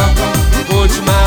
piroca, vou te matar.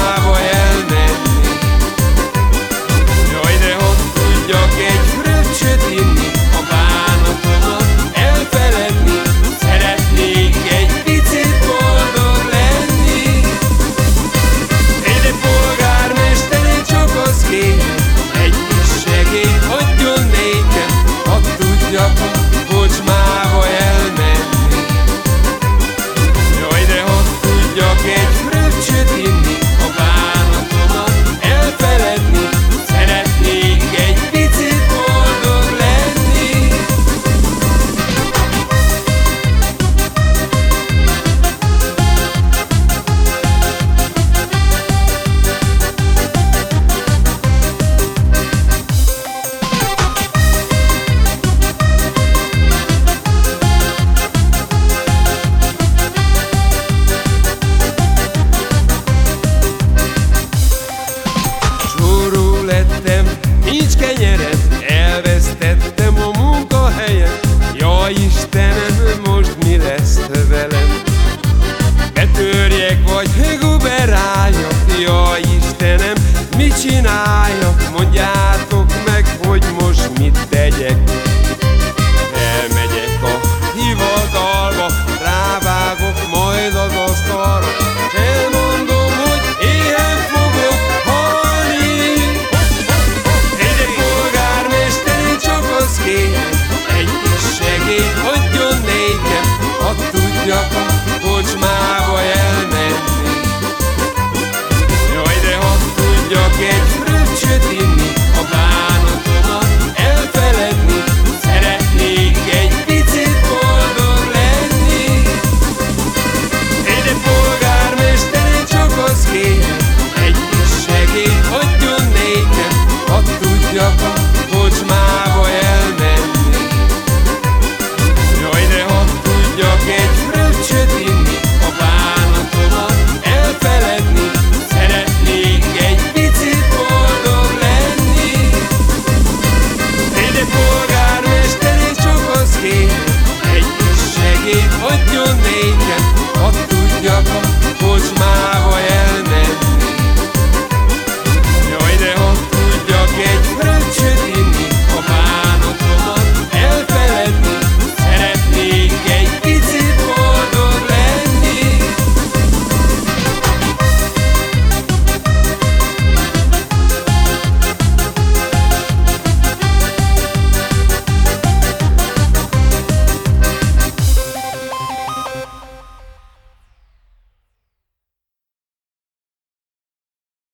Istenem, most mi lesz velem? Betörjek vagy guberáljak, jaj Istenem, mit csináljak? Mondjátok meg, hogy most mit tegyek? vou te.